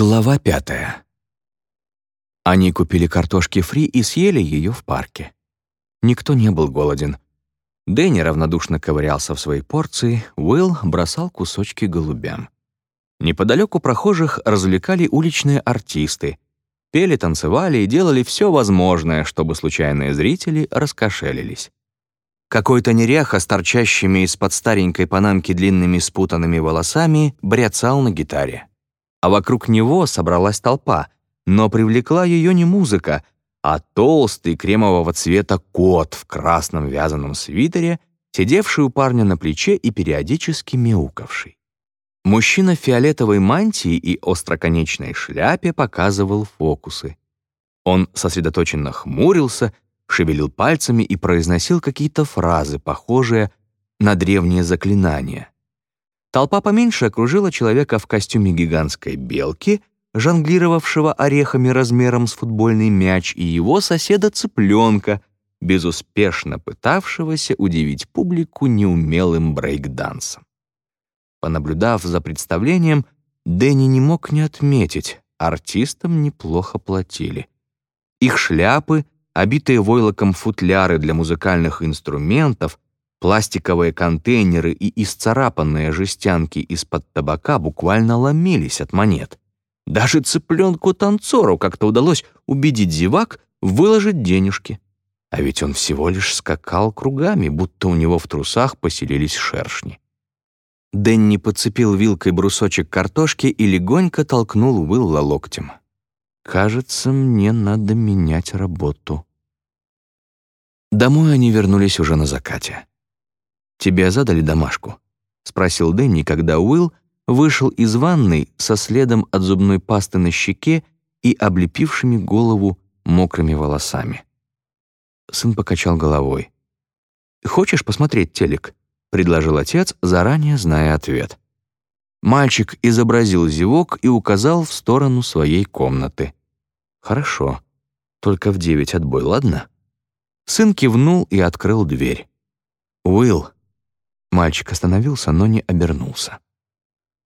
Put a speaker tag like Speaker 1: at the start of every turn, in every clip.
Speaker 1: Глава пятая. Они купили картошки фри и съели ее в парке. Никто не был голоден. Дэнни равнодушно ковырялся в своей порции, Уилл бросал кусочки голубям. Неподалеку прохожих развлекали уличные артисты. Пели, танцевали и делали все возможное, чтобы случайные зрители раскошелились. Какой-то неряха с торчащими из-под старенькой панамки длинными спутанными волосами бряцал на гитаре а вокруг него собралась толпа, но привлекла ее не музыка, а толстый кремового цвета кот в красном вязаном свитере, сидевший у парня на плече и периодически мяукавший. Мужчина в фиолетовой мантии и остроконечной шляпе показывал фокусы. Он сосредоточенно хмурился, шевелил пальцами и произносил какие-то фразы, похожие на древние заклинания. Толпа поменьше окружила человека в костюме гигантской белки, жонглировавшего орехами размером с футбольный мяч, и его соседа-цыпленка, безуспешно пытавшегося удивить публику неумелым брейкдансом. Понаблюдав за представлением, Дэнни не мог не отметить, артистам неплохо платили. Их шляпы, обитые войлоком футляры для музыкальных инструментов — Пластиковые контейнеры и исцарапанные жестянки из-под табака буквально ломились от монет. Даже цыпленку-танцору как-то удалось убедить зевак выложить денежки. А ведь он всего лишь скакал кругами, будто у него в трусах поселились шершни. Дэнни подцепил вилкой брусочек картошки и легонько толкнул Уилла локтем. «Кажется, мне надо менять работу». Домой они вернулись уже на закате. «Тебе задали домашку?» — спросил Дэнни, когда Уилл вышел из ванной со следом от зубной пасты на щеке и облепившими голову мокрыми волосами. Сын покачал головой. «Хочешь посмотреть телек?» — предложил отец, заранее зная ответ. Мальчик изобразил зевок и указал в сторону своей комнаты. «Хорошо. Только в девять отбой, ладно?» Сын кивнул и открыл дверь. «Уилл, Мальчик остановился, но не обернулся.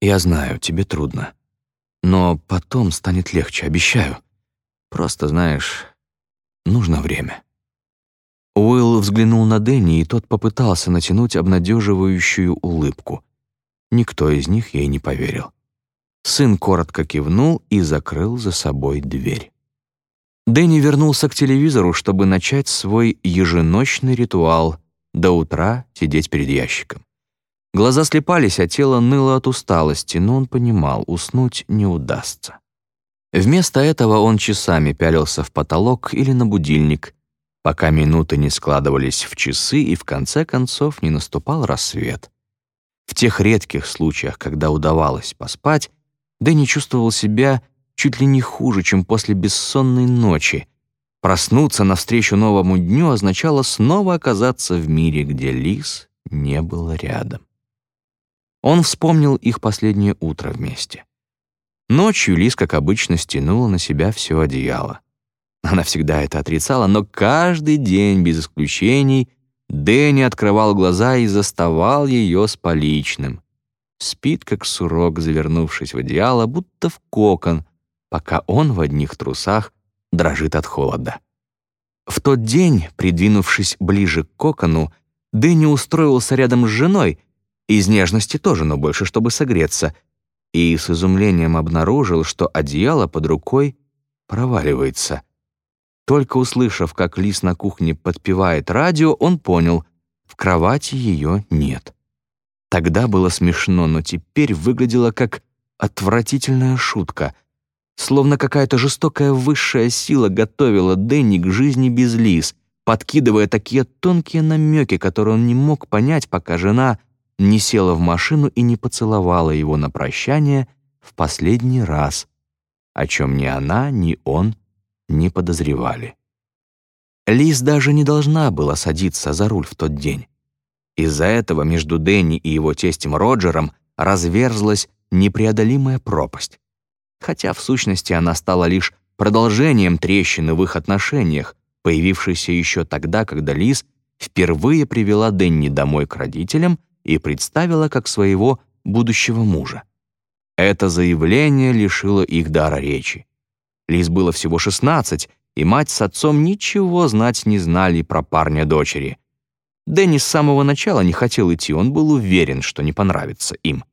Speaker 1: «Я знаю, тебе трудно. Но потом станет легче, обещаю. Просто, знаешь, нужно время». Уилл взглянул на Дэнни, и тот попытался натянуть обнадеживающую улыбку. Никто из них ей не поверил. Сын коротко кивнул и закрыл за собой дверь. Дэнни вернулся к телевизору, чтобы начать свой еженочный ритуал до утра сидеть перед ящиком. Глаза слепались, а тело ныло от усталости, но он понимал, уснуть не удастся. Вместо этого он часами пялился в потолок или на будильник, пока минуты не складывались в часы и в конце концов не наступал рассвет. В тех редких случаях, когда удавалось поспать, Дэнни чувствовал себя чуть ли не хуже, чем после бессонной ночи, Проснуться навстречу новому дню означало снова оказаться в мире, где лис не был рядом. Он вспомнил их последнее утро вместе. Ночью Лис, как обычно, стянула на себя все одеяло. Она всегда это отрицала, но каждый день, без исключений, Дэнни открывал глаза и заставал ее с поличным. Спит, как сурок, завернувшись в одеяло, будто в кокон, пока он в одних трусах дрожит от холода. В тот день, придвинувшись ближе к кокону, Дэнни устроился рядом с женой, из нежности тоже, но больше, чтобы согреться, и с изумлением обнаружил, что одеяло под рукой проваливается. Только услышав, как Лис на кухне подпевает радио, он понял — в кровати ее нет. Тогда было смешно, но теперь выглядело как отвратительная шутка — Словно какая-то жестокая высшая сила готовила Дэнни к жизни без Лиз, подкидывая такие тонкие намеки, которые он не мог понять, пока жена не села в машину и не поцеловала его на прощание в последний раз, о чем ни она, ни он не подозревали. Лиз даже не должна была садиться за руль в тот день. Из-за этого между Дэнни и его тестем Роджером разверзлась непреодолимая пропасть хотя в сущности она стала лишь продолжением трещины в их отношениях, появившейся еще тогда, когда Лиз впервые привела Денни домой к родителям и представила как своего будущего мужа. Это заявление лишило их дара речи. Лиз было всего 16, и мать с отцом ничего знать не знали про парня дочери. Дэнни с самого начала не хотел идти, он был уверен, что не понравится им.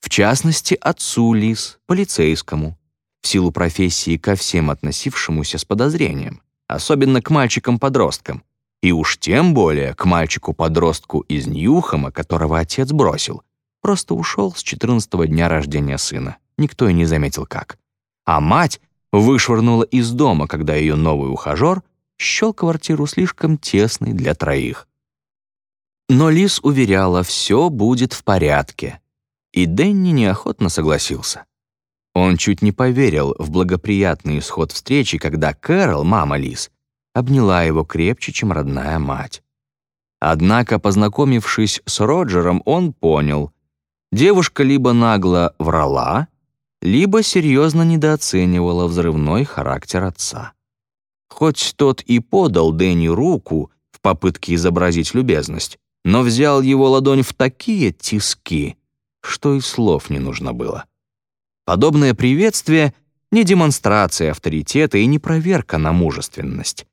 Speaker 1: В частности, отцу Лиз, полицейскому, в силу профессии ко всем относившемуся с подозрением, особенно к мальчикам-подросткам, и уж тем более к мальчику-подростку из Ньюхэма, которого отец бросил. Просто ушел с 14 дня рождения сына. Никто и не заметил как. А мать вышвырнула из дома, когда ее новый ухажер счел квартиру слишком тесной для троих. Но Лис уверяла, все будет в порядке. И Дэнни неохотно согласился. Он чуть не поверил в благоприятный исход встречи, когда Кэрол, мама Лис, обняла его крепче, чем родная мать. Однако, познакомившись с Роджером, он понял, девушка либо нагло врала, либо серьезно недооценивала взрывной характер отца. Хоть тот и подал Дэнни руку в попытке изобразить любезность, но взял его ладонь в такие тиски, что и слов не нужно было. Подобное приветствие — не демонстрация авторитета и не проверка на мужественность.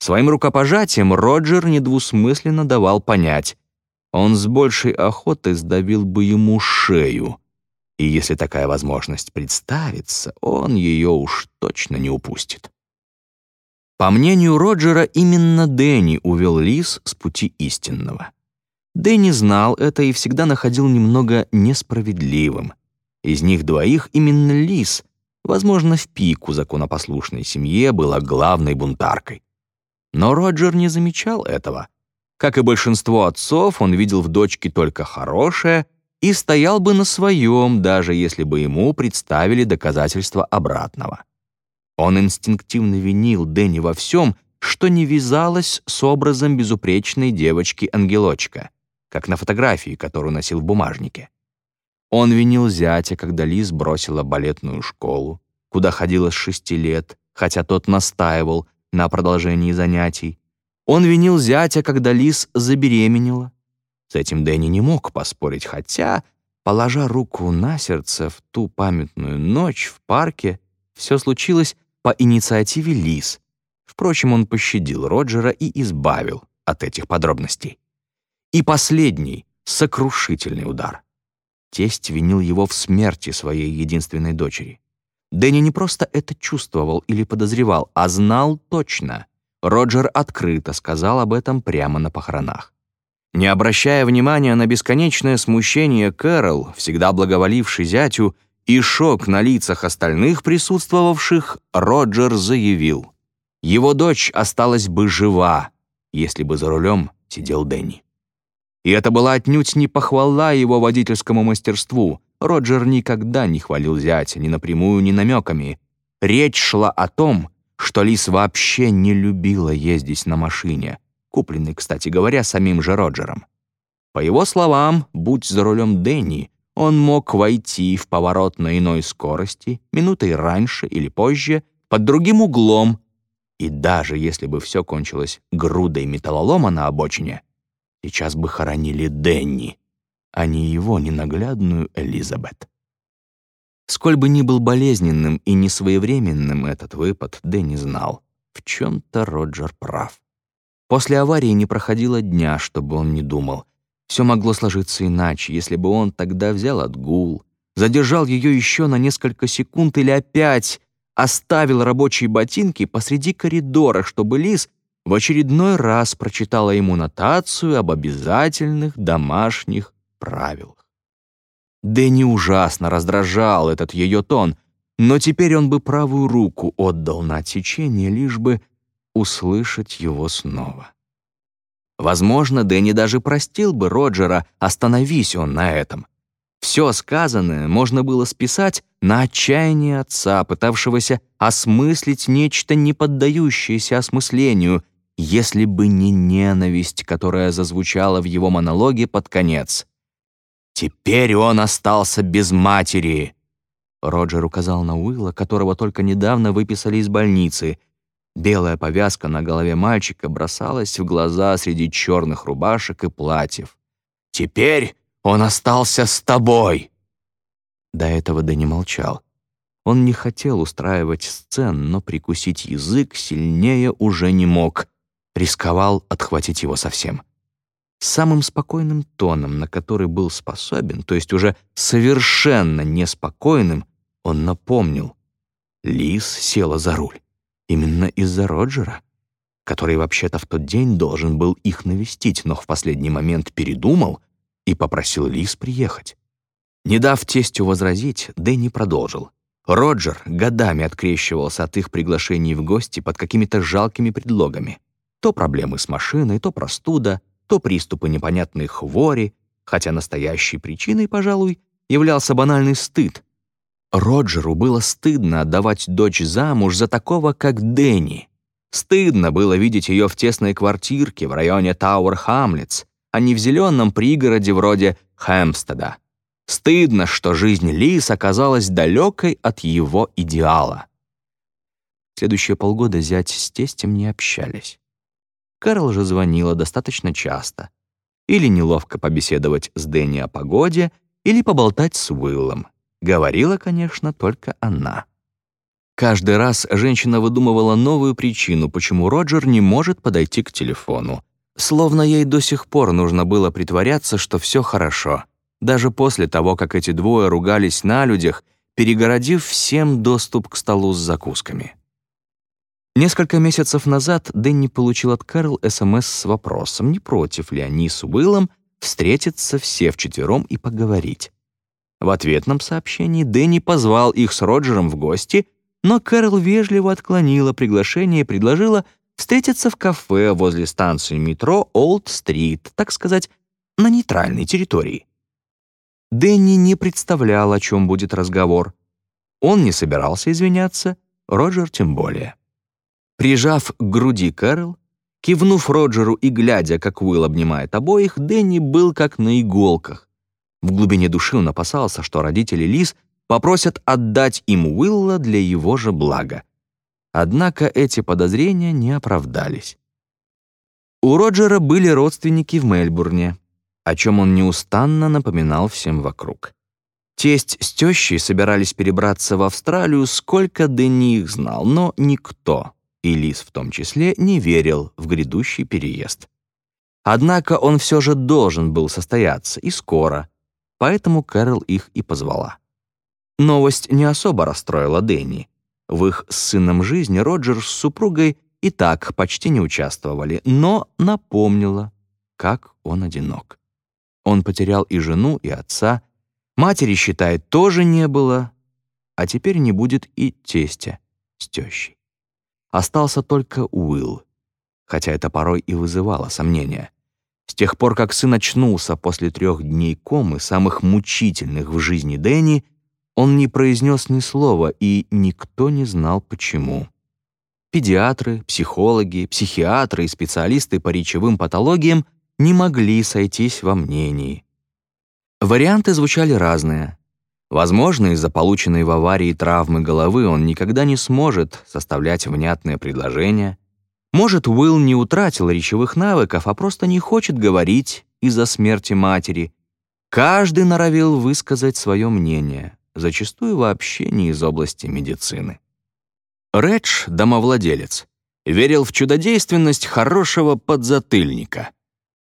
Speaker 1: Своим рукопожатием Роджер недвусмысленно давал понять, он с большей охотой сдавил бы ему шею, и если такая возможность представится, он ее уж точно не упустит. По мнению Роджера, именно Дэнни увел Лис с пути истинного. Дэнни знал это и всегда находил немного несправедливым. Из них двоих именно Лис, возможно, в пику законопослушной семье, была главной бунтаркой. Но Роджер не замечал этого. Как и большинство отцов, он видел в дочке только хорошее и стоял бы на своем, даже если бы ему представили доказательства обратного. Он инстинктивно винил Дэнни во всем, что не вязалось с образом безупречной девочки-ангелочка, как на фотографии, которую носил в бумажнике. Он винил зятя, когда Лиз бросила балетную школу, куда ходила с шести лет, хотя тот настаивал на продолжении занятий. Он винил зятя, когда Лиз забеременела. С этим Дэнни не мог поспорить, хотя, положа руку на сердце в ту памятную ночь в парке, все случилось по инициативе Лиз. Впрочем, он пощадил Роджера и избавил от этих подробностей. И последний, сокрушительный удар — Тесть винил его в смерти своей единственной дочери. Дэнни не просто это чувствовал или подозревал, а знал точно. Роджер открыто сказал об этом прямо на похоронах. Не обращая внимания на бесконечное смущение Кэрол, всегда благоволивший зятю, и шок на лицах остальных присутствовавших, Роджер заявил. Его дочь осталась бы жива, если бы за рулем сидел Дэнни. И это была отнюдь не похвала его водительскому мастерству. Роджер никогда не хвалил зятя ни напрямую, ни намеками. Речь шла о том, что Лис вообще не любила ездить на машине, купленной, кстати говоря, самим же Роджером. По его словам, будь за рулем Дэнни, он мог войти в поворот на иной скорости, минутой раньше или позже, под другим углом, и даже если бы все кончилось грудой металлолома на обочине, Сейчас бы хоронили Денни, а не его ненаглядную Элизабет. Сколь бы ни был болезненным и несвоевременным этот выпад, Дэнни знал, в чем-то Роджер прав. После аварии не проходило дня, чтобы он не думал. Все могло сложиться иначе, если бы он тогда взял отгул, задержал ее еще на несколько секунд или опять оставил рабочие ботинки посреди коридора, чтобы Лис в очередной раз прочитала ему нотацию об обязательных домашних правилах. Дэнни ужасно раздражал этот ее тон, но теперь он бы правую руку отдал на отсечение, лишь бы услышать его снова. Возможно, Дэнни даже простил бы Роджера, остановись он на этом. Все сказанное можно было списать на отчаяние отца, пытавшегося осмыслить нечто, не поддающееся осмыслению, если бы не ненависть, которая зазвучала в его монологе под конец. «Теперь он остался без матери!» Роджер указал на Уилла, которого только недавно выписали из больницы. Белая повязка на голове мальчика бросалась в глаза среди черных рубашек и платьев. «Теперь он остался с тобой!» До этого Дэнни молчал. Он не хотел устраивать сцен, но прикусить язык сильнее уже не мог. Рисковал отхватить его совсем. Самым спокойным тоном, на который был способен, то есть уже совершенно неспокойным, он напомнил. Лис села за руль. Именно из-за Роджера, который вообще-то в тот день должен был их навестить, но в последний момент передумал и попросил Лис приехать. Не дав тестю возразить, Дэнни продолжил. Роджер годами открещивался от их приглашений в гости под какими-то жалкими предлогами. То проблемы с машиной, то простуда, то приступы непонятной хвори, хотя настоящей причиной, пожалуй, являлся банальный стыд. Роджеру было стыдно отдавать дочь замуж за такого, как Дэнни. Стыдно было видеть ее в тесной квартирке в районе Тауэр-Хамлетс, а не в зеленом пригороде вроде Хэмстеда. Стыдно, что жизнь Лис оказалась далекой от его идеала. Следующие полгода зять с тестем не общались. Карл же звонила достаточно часто. Или неловко побеседовать с Дэнни о погоде, или поболтать с Уиллом. Говорила, конечно, только она. Каждый раз женщина выдумывала новую причину, почему Роджер не может подойти к телефону. Словно ей до сих пор нужно было притворяться, что все хорошо. Даже после того, как эти двое ругались на людях, перегородив всем доступ к столу с закусками. Несколько месяцев назад Дэнни получил от Кэрол СМС с вопросом, не против ли они с Уиллом встретиться все вчетвером и поговорить. В ответном сообщении Дэнни позвал их с Роджером в гости, но Кэрол вежливо отклонила приглашение и предложила встретиться в кафе возле станции метро Олд-стрит, так сказать, на нейтральной территории. Дэнни не представлял, о чем будет разговор. Он не собирался извиняться, Роджер тем более. Прижав к груди Кэрол, кивнув Роджеру и глядя, как Уилл обнимает обоих, Дэнни был как на иголках. В глубине души он опасался, что родители Лиз попросят отдать им Уилла для его же блага. Однако эти подозрения не оправдались. У Роджера были родственники в Мельбурне, о чем он неустанно напоминал всем вокруг. Тесть с тещей собирались перебраться в Австралию, сколько Дэнни их знал, но никто, и Лис в том числе, не верил в грядущий переезд. Однако он все же должен был состояться, и скоро, поэтому Кэрол их и позвала. Новость не особо расстроила Дэнни. В их с сыном жизни Роджер с супругой и так почти не участвовали, но напомнила, как он одинок. Он потерял и жену, и отца, матери, считает, тоже не было, а теперь не будет и тестя с тещей. Остался только Уилл, хотя это порой и вызывало сомнения. С тех пор, как сын очнулся после трех дней комы, самых мучительных в жизни Дэнни, он не произнес ни слова, и никто не знал, почему. Педиатры, психологи, психиатры и специалисты по речевым патологиям не могли сойтись во мнении. Варианты звучали разные. Возможно, из-за полученной в аварии травмы головы он никогда не сможет составлять внятные предложения. Может, Уилл не утратил речевых навыков, а просто не хочет говорить из-за смерти матери. Каждый норовил высказать свое мнение, зачастую вообще не из области медицины. Редж, домовладелец, верил в чудодейственность хорошего подзатыльника.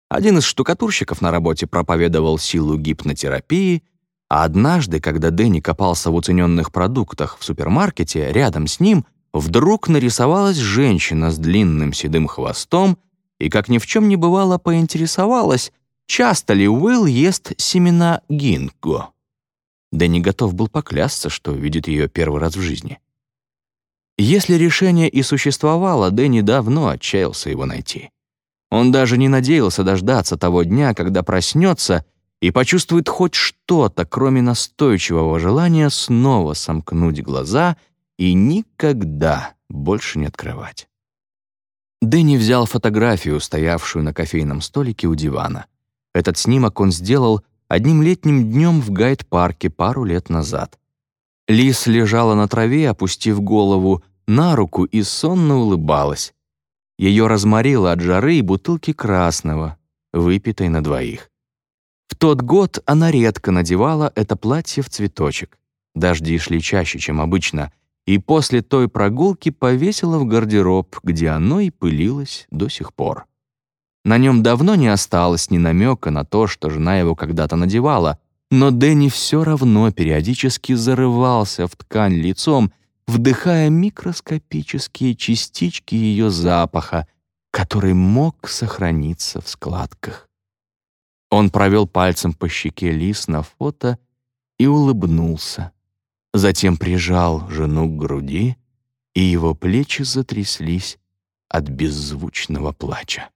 Speaker 1: Один из штукатурщиков на работе проповедовал силу гипнотерапии — а однажды, когда Дэнни копался в уцененных продуктах в супермаркете, рядом с ним вдруг нарисовалась женщина с длинным седым хвостом и, как ни в чем не бывало, поинтересовалась, часто ли Уилл ест семена гинго. Дэнни готов был поклясться, что видит ее первый раз в жизни. Если решение и существовало, Дэнни давно отчаялся его найти. Он даже не надеялся дождаться того дня, когда проснется — и почувствует хоть что-то, кроме настойчивого желания снова сомкнуть глаза и никогда больше не открывать. Дэнни взял фотографию, стоявшую на кофейном столике у дивана. Этот снимок он сделал одним летним днем в гайд-парке пару лет назад. Лис лежала на траве, опустив голову на руку и сонно улыбалась. Ее разморило от жары и бутылки красного, выпитой на двоих. Тот год она редко надевала это платье в цветочек. Дожди шли чаще, чем обычно, и после той прогулки повесила в гардероб, где оно и пылилось до сих пор. На нем давно не осталось ни намека на то, что жена его когда-то надевала, но Дэнни все равно периодически зарывался в ткань лицом, вдыхая микроскопические частички ее запаха, который мог сохраниться в складках. Он провел пальцем по щеке Лис на фото и улыбнулся. Затем прижал жену к груди, и его плечи затряслись от беззвучного плача.